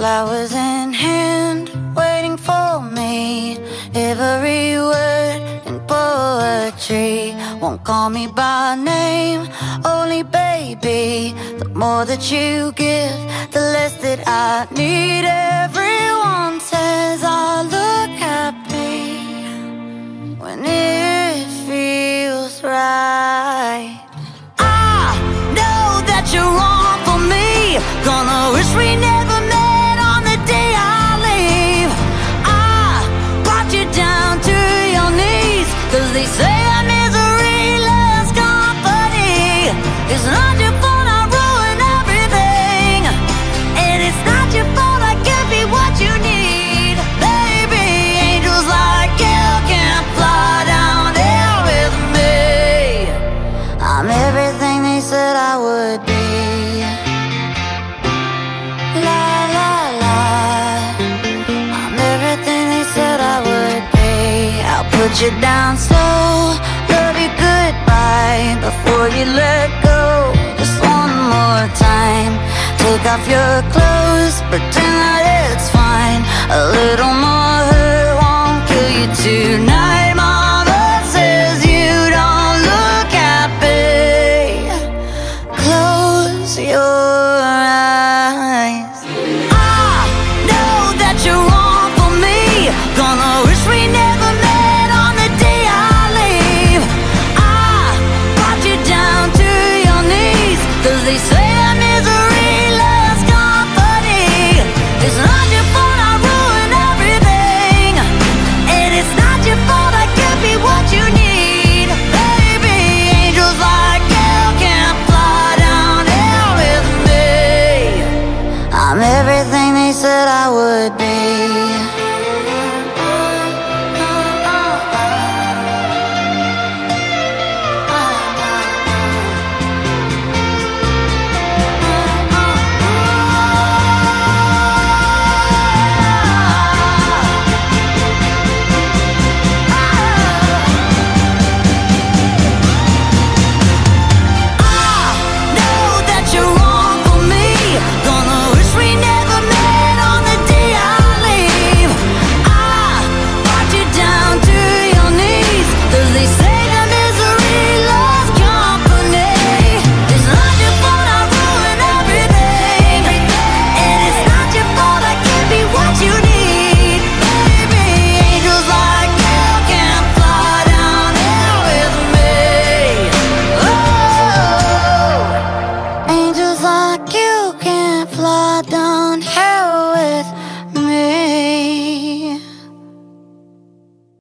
flowers in hand, waiting for me. Every word in poetry won't call me by name, only baby. The more that you give, the less that I need. Everyone It's not your fault I ruin everything. And it's not your fault I can't be what you need. Baby, angels like you can fly down with me. I'm everything they said I would be. Put you down slow, love you goodbye before you let go. More time. Take off your clothes, pretend I'm everything they said I would be.